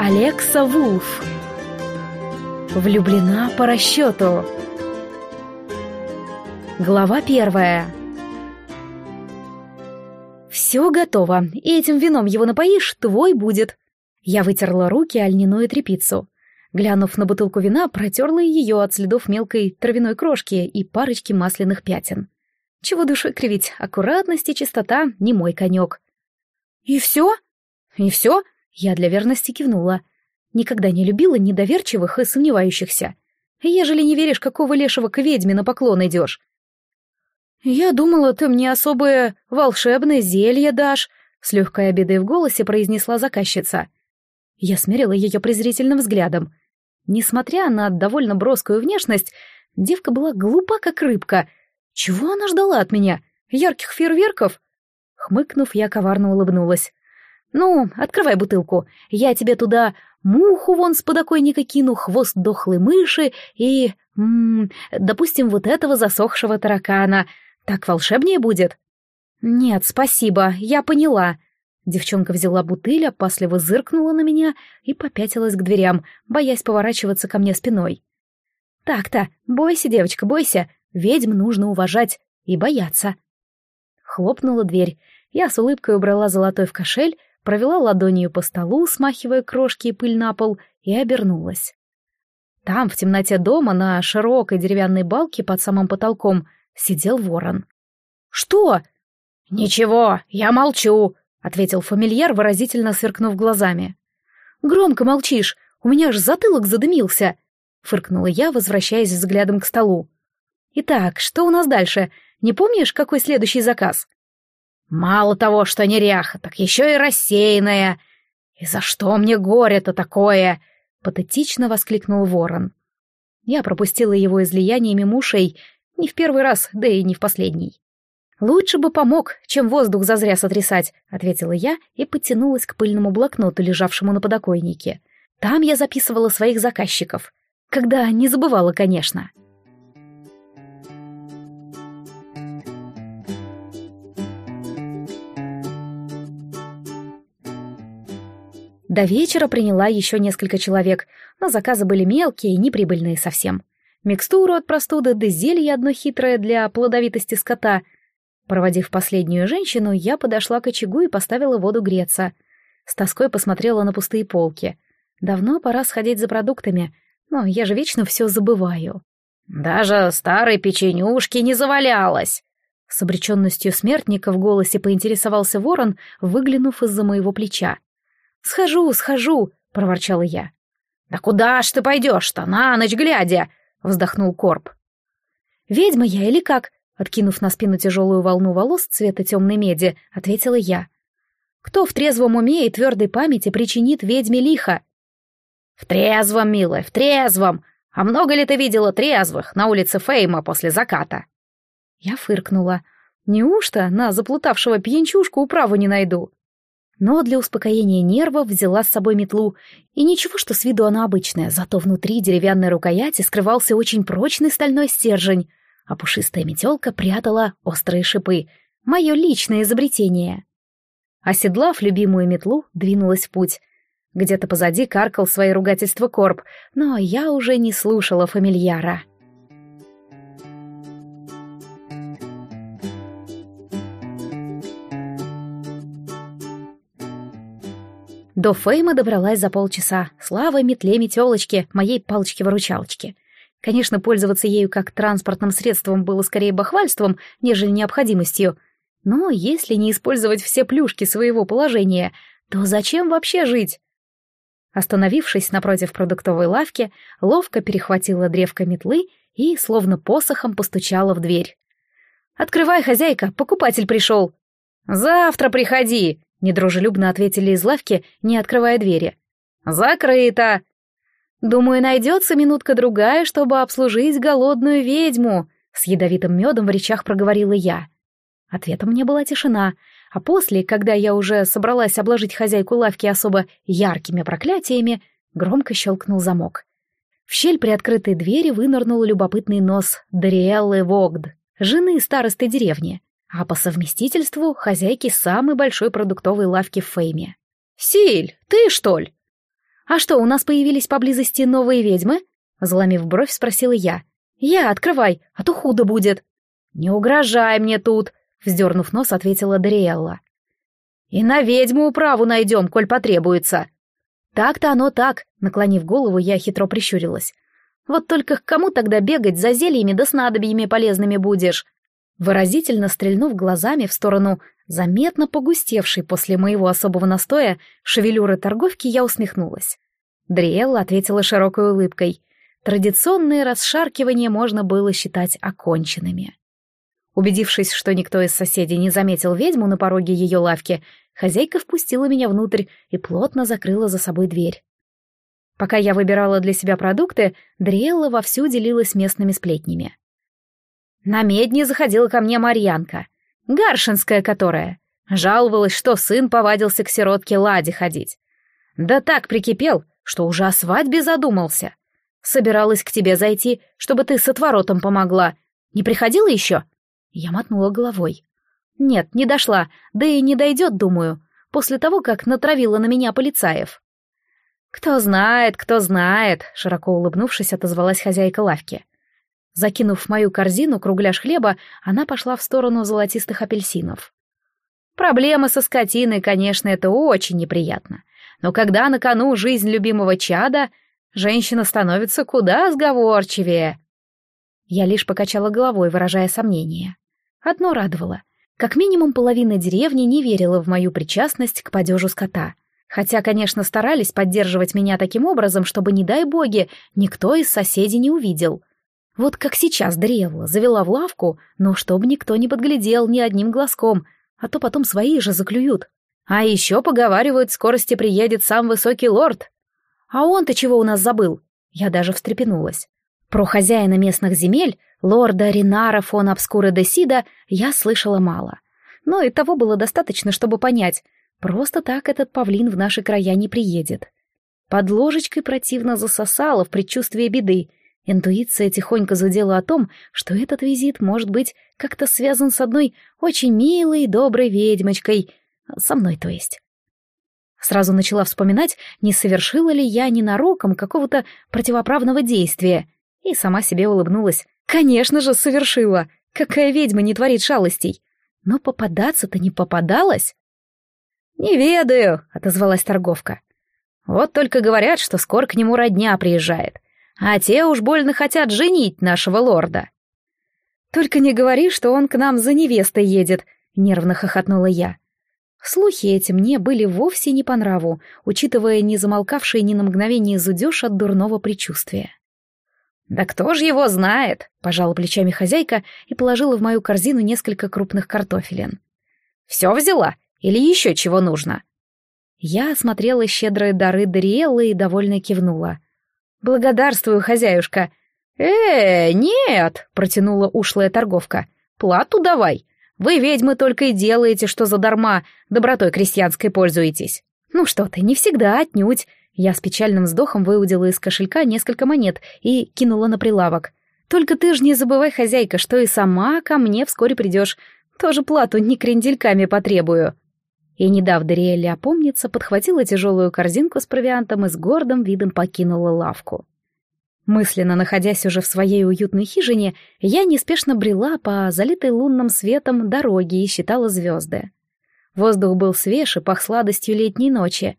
Алекса Вулф. Влюблена по расчету. Глава первая. Все готово, и этим вином его напоишь, твой будет. Я вытерла руки о льняную тряпицу. Глянув на бутылку вина, протерла ее от следов мелкой травяной крошки и парочки масляных пятен. Чего душой кривить, аккуратность и чистота — не мой конек. «И все?» «И все?» — я для верности кивнула. Никогда не любила недоверчивых и сомневающихся. Ежели не веришь, какого лешего к ведьме на поклон идешь. «Я думала, ты мне особое волшебное зелье дашь», — с легкой обидой в голосе произнесла заказчица. Я смерила ее презрительным взглядом. Несмотря на довольно броскую внешность, девка была глупа, как рыбка. Чего она ждала от меня? Ярких фейерверков? Хмыкнув, я коварно улыбнулась. «Ну, открывай бутылку. Я тебе туда муху вон с подоконника кину, хвост дохлой мыши и... М -м, допустим, вот этого засохшего таракана. Так волшебнее будет?» «Нет, спасибо, я поняла». Девчонка взяла бутыль, опасливо зыркнула на меня и попятилась к дверям, боясь поворачиваться ко мне спиной. «Так-то, бойся, девочка, бойся. Ведьм нужно уважать и бояться». Хлопнула дверь. Я с улыбкой убрала золотой в кошель, провела ладонью по столу, смахивая крошки и пыль на пол, и обернулась. Там, в темноте дома, на широкой деревянной балке под самым потолком, сидел ворон. «Что?» «Ничего, я молчу», — ответил фамильяр, выразительно сверкнув глазами. «Громко молчишь, у меня аж затылок задымился», — фыркнула я, возвращаясь взглядом к столу. «Итак, что у нас дальше? Не помнишь, какой следующий заказ?» Мало того, что неряха, так еще и рассеянная. И за что мне горе-то такое? Патетично воскликнул ворон. Я пропустила его излияние мимо ушей не в первый раз, да и не в последний. «Лучше бы помог, чем воздух зазря сотрясать», — ответила я и потянулась к пыльному блокноту, лежавшему на подоконнике. Там я записывала своих заказчиков. Когда не забывала, конечно. До вечера приняла еще несколько человек, но заказы были мелкие и неприбыльные совсем. Микстуру от простуды да зелье одно хитрое для плодовитости скота. Проводив последнюю женщину, я подошла к очагу и поставила воду греться. С тоской посмотрела на пустые полки. Давно пора сходить за продуктами, но я же вечно все забываю. «Даже старой печенюшки не завалялась!» С обреченностью смертника в голосе поинтересовался ворон, выглянув из-за моего плеча. «Схожу, схожу», — проворчала я. «Да куда ж ты пойдешь-то, на ночь глядя?» — вздохнул Корп. «Ведьма я или как?» — откинув на спину тяжелую волну волос цвета темной меди, ответила я. «Кто в трезвом уме и твердой памяти причинит ведьме лихо?» «В трезвом, милая, в трезвом! А много ли ты видела трезвых на улице Фейма после заката?» Я фыркнула. «Неужто на заплутавшего пьянчушку управу не найду?» Но для успокоения нервов взяла с собой метлу. И ничего, что с виду она обычная, зато внутри деревянной рукояти скрывался очень прочный стальной стержень, а пушистая метелка прятала острые шипы. Мое личное изобретение. Оседлав любимую метлу, двинулась в путь. Где-то позади каркал свои ругательства корп, но я уже не слушала фамильяра. До Фейма добралась за полчаса. Слава метле метелочки, моей палочки-выручалочки. Конечно, пользоваться ею как транспортным средством было скорее бахвальством, нежели необходимостью. Но если не использовать все плюшки своего положения, то зачем вообще жить? Остановившись напротив продуктовой лавки, ловко перехватила древко метлы и, словно посохом, постучала в дверь. «Открывай, хозяйка, покупатель пришел!» «Завтра приходи!» Недружелюбно ответили из лавки, не открывая двери. «Закрыто!» «Думаю, найдется минутка-другая, чтобы обслужить голодную ведьму», — с ядовитым медом в речах проговорила я. Ответом мне была тишина, а после, когда я уже собралась обложить хозяйку лавки особо яркими проклятиями, громко щелкнул замок. В щель при открытой двери вынырнул любопытный нос Дариэллы Вогд, жены старосты деревни а по совместительству хозяйки самой большой продуктовой лавки в Фейме. «Силь, ты что ли?» «А что, у нас появились поблизости новые ведьмы?» Заломив бровь, спросила я. «Я, открывай, а то худо будет». «Не угрожай мне тут», — вздернув нос, ответила Дариэлла. «И на ведьму управу найдем, коль потребуется». «Так-то оно так», — наклонив голову, я хитро прищурилась. «Вот только к кому тогда бегать за зельями да снадобьями полезными будешь?» Выразительно стрельнув глазами в сторону заметно погустевшей после моего особого настоя шевелюры торговки, я усмехнулась. Дриэлла ответила широкой улыбкой. Традиционные расшаркивания можно было считать оконченными. Убедившись, что никто из соседей не заметил ведьму на пороге ее лавки, хозяйка впустила меня внутрь и плотно закрыла за собой дверь. Пока я выбирала для себя продукты, Дриэлла вовсю делилась местными сплетнями. На медне заходила ко мне Марьянка, Гаршинская которая. Жаловалась, что сын повадился к сиротке Ладе ходить. Да так прикипел, что уже о свадьбе задумался. Собиралась к тебе зайти, чтобы ты с отворотом помогла. Не приходила еще?» Я мотнула головой. «Нет, не дошла, да и не дойдет, думаю, после того, как натравила на меня полицаев». «Кто знает, кто знает», — широко улыбнувшись, отозвалась хозяйка лавки. Закинув мою корзину кругляш хлеба, она пошла в сторону золотистых апельсинов. Проблемы со скотиной, конечно, это очень неприятно. Но когда на кону жизнь любимого чада, женщина становится куда сговорчивее. Я лишь покачала головой, выражая сомнение. Одно радовало. Как минимум половина деревни не верила в мою причастность к падежу скота. Хотя, конечно, старались поддерживать меня таким образом, чтобы, не дай боги, никто из соседей не увидел. Вот как сейчас Древла завела в лавку, но чтобы никто не подглядел ни одним глазком, а то потом свои же заклюют. А еще, поговаривают, скорости приедет сам высокий лорд. А он-то чего у нас забыл? Я даже встрепенулась. Про хозяина местных земель, лорда Ринара фон Обскура де Сида, я слышала мало. Но и того было достаточно, чтобы понять, просто так этот павлин в наши края не приедет. Под ложечкой противно засосало в предчувствии беды, Интуиция тихонько задела о том, что этот визит может быть как-то связан с одной очень милой и доброй ведьмочкой, со мной, то есть. Сразу начала вспоминать, не совершила ли я ненароком какого-то противоправного действия, и сама себе улыбнулась. Конечно же, совершила. Какая ведьма не творит шалостей? Но попадаться-то не попадалась. «Не ведаю», — отозвалась торговка. «Вот только говорят, что скоро к нему родня приезжает а те уж больно хотят женить нашего лорда. Только не говори, что он к нам за невестой едет, нервно хохотнула я. Слухи эти мне были вовсе не по нраву, учитывая не замолкавший ни на мгновение зудеж от дурного предчувствия. «Да кто ж его знает?» — пожала плечами хозяйка и положила в мою корзину несколько крупных картофелин. «Все взяла? Или еще чего нужно?» Я осмотрела щедрые дары Дариэллы и довольно кивнула. «Благодарствую, хозяюшка». «Э, нет», — протянула ушлая торговка. «Плату давай. Вы, ведьмы, только и делаете, что задарма добротой крестьянской пользуетесь». «Ну что ты, не всегда, отнюдь». Я с печальным вздохом выудила из кошелька несколько монет и кинула на прилавок. «Только ты ж не забывай, хозяйка, что и сама ко мне вскоре придешь. Тоже плату не крендельками потребую» и, не дав Дариэле опомниться, подхватила тяжелую корзинку с провиантом и с гордым видом покинула лавку. Мысленно находясь уже в своей уютной хижине, я неспешно брела по залитой лунным светом дороге и считала звезды. Воздух был свеж и пах сладостью летней ночи.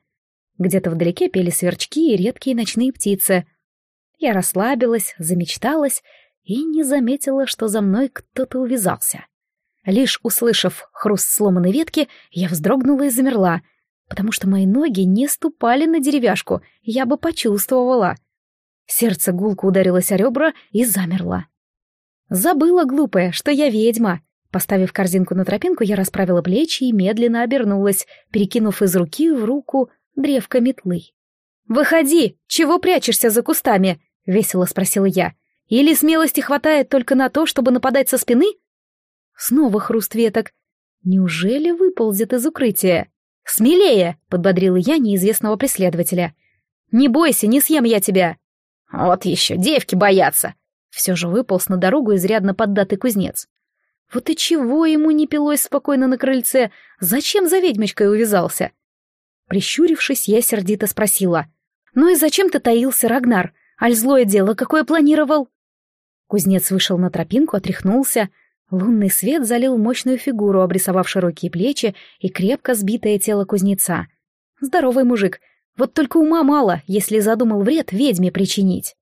Где-то вдалеке пели сверчки и редкие ночные птицы. Я расслабилась, замечталась и не заметила, что за мной кто-то увязался. Лишь услышав хруст сломанной ветки, я вздрогнула и замерла, потому что мои ноги не ступали на деревяшку, я бы почувствовала. Сердце гулко ударилось о ребра и замерло. Забыла, глупая, что я ведьма. Поставив корзинку на тропинку, я расправила плечи и медленно обернулась, перекинув из руки в руку древко метлы. «Выходи! Чего прячешься за кустами?» — весело спросила я. «Или смелости хватает только на то, чтобы нападать со спины?» Снова хруст веток. Неужели выползет из укрытия? «Смелее!» — подбодрила я неизвестного преследователя. «Не бойся, не съем я тебя!» «Вот еще, девки боятся!» Все же выполз на дорогу изрядно поддатый кузнец. Вот и чего ему не пилось спокойно на крыльце? Зачем за ведьмочкой увязался? Прищурившись, я сердито спросила. «Ну и зачем ты таился, Рагнар? Аль злое дело какое планировал?» Кузнец вышел на тропинку, отряхнулся. Лунный свет залил мощную фигуру, обрисовав широкие плечи и крепко сбитое тело кузнеца. Здоровый мужик. Вот только ума мало, если задумал вред ведьме причинить.